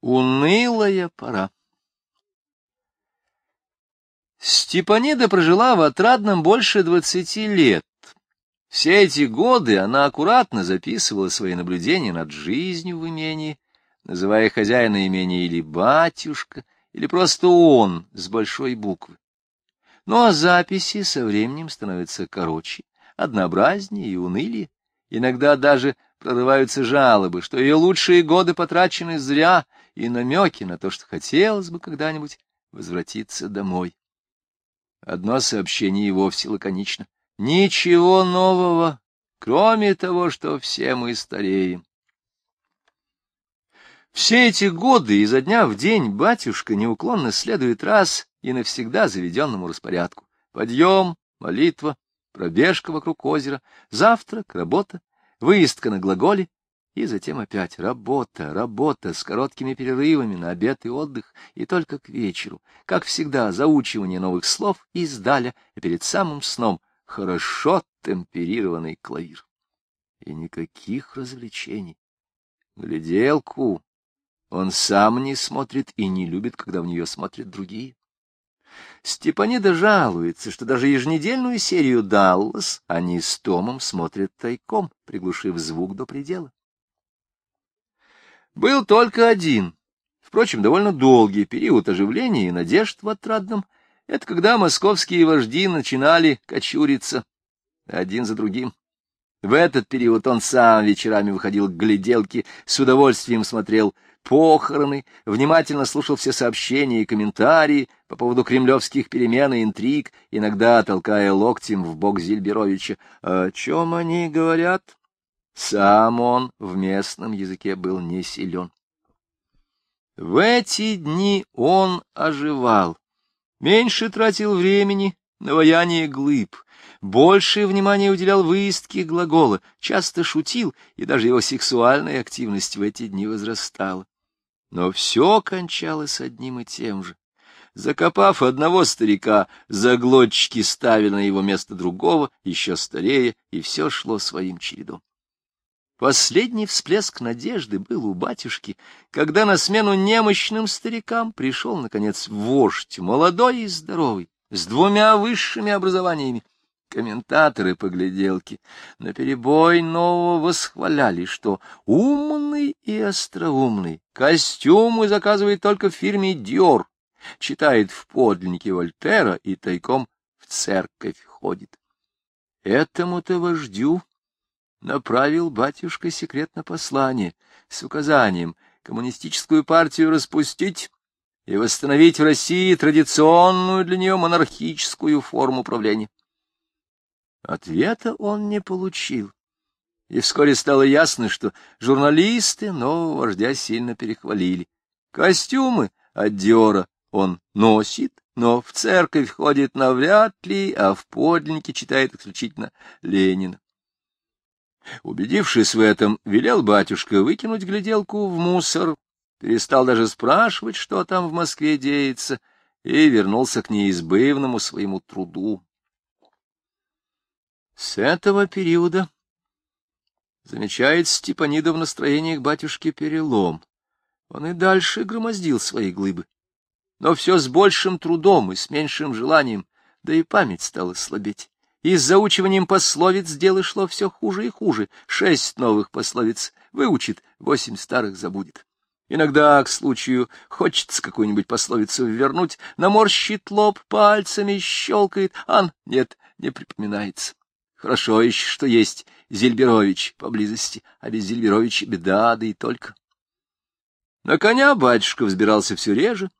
Унылая пора. Степанида прожила в Отрадном больше двадцати лет. Все эти годы она аккуратно записывала свои наблюдения над жизнью в имении, называя хозяина имения или батюшка, или просто он с большой буквы. Ну а записи со временем становятся короче, однообразнее и унылее. Иногда даже прорываются жалобы, что ее лучшие годы потрачены зря, и намеки на то, что хотелось бы когда-нибудь возвратиться домой. Одно сообщение и вовсе лаконично. Ничего нового, кроме того, что все мы стареем. Все эти годы изо дня в день батюшка неуклонно следует раз и навсегда заведенному распорядку. Подъем, молитва, пробежка вокруг озера, завтрак, работа, выездка на глаголе, и затем опять работа, работа с короткими перерывами на обед и отдых, и только к вечеру, как всегда, заучивание новых слов издаля, и перед самым сном хорошо темперированный клавир. И никаких развлечений. Гляделку он сам не смотрит и не любит, когда в нее смотрят другие. Степанида жалуется, что даже еженедельную серию «Даллас» они с Томом смотрят тайком, приглушив звук до предела. Был только один, впрочем, довольно долгий период оживления и надежд в Отрадном. Это когда московские вожди начинали кочуриться один за другим. В этот период он сам вечерами выходил к гляделке, с удовольствием смотрел похороны, внимательно слушал все сообщения и комментарии по поводу кремлевских перемен и интриг, иногда толкая локтем в бок Зильберовича. О чем они говорят? Сам он в местном языке был не силен. В эти дни он оживал, меньше тратил времени на ваяние глыб, больше внимания уделял выездке глагола, часто шутил, и даже его сексуальная активность в эти дни возрастала. Но все кончалось одним и тем же. Закопав одного старика, заглотчики ставили на его место другого, еще старее, и все шло своим чередом. Последний всплеск надежды был у батюшки, когда на смену немощным старикам пришел, наконец, вождь, молодой и здоровый, с двумя высшими образованиями, Комментаторы погляделки наперебой нового восхваляли, что умный и остроумный, костюмы заказывает только в фирме «Диор», читает в подлиннике Вольтера и тайком в церковь ходит. Этому-то вождю направил батюшка секретно послание с указанием коммунистическую партию распустить и восстановить в России традиционную для нее монархическую форму правления. Ответа он не получил. И вскоре стало ясно, что журналисты нового вождя сильно перехвалили. Костюмы от Диора он носит, но в церковь ходит навряд ли, а в подлиннике читает исключительно Ленина. Убедившись в этом, велел батюшка выкинуть гляделку в мусор, перестал даже спрашивать, что там в Москве деется, и вернулся к неизбывному своему труду. С этого периода замечает Степанида в настроениях батюшки перелом. Он и дальше громоздил свои глыбы, но все с большим трудом и с меньшим желанием, да и память стала слабеть. И с заучиванием пословиц дело шло все хуже и хуже. Шесть новых пословиц выучит, восемь старых забудет. Иногда, к случаю, хочется какую-нибудь пословицу вернуть, наморщит лоб пальцами, щелкает, ан, нет, не припоминается. Хорошо еще, что есть Зельберович поблизости, а без Зельберовича беда, да и только. На коня батюшка взбирался все реже,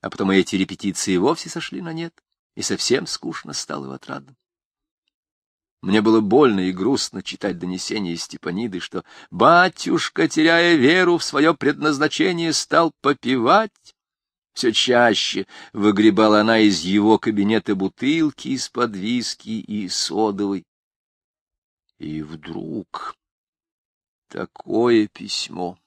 а потом эти репетиции вовсе сошли на нет, и совсем скучно стало в отрадном. Мне было больно и грустно читать донесение Степаниды, что батюшка, теряя веру в свое предназначение, стал попивать, все чаще выгребала она из его кабинета бутылки из-под виски и содовой. И вдруг такое письмо.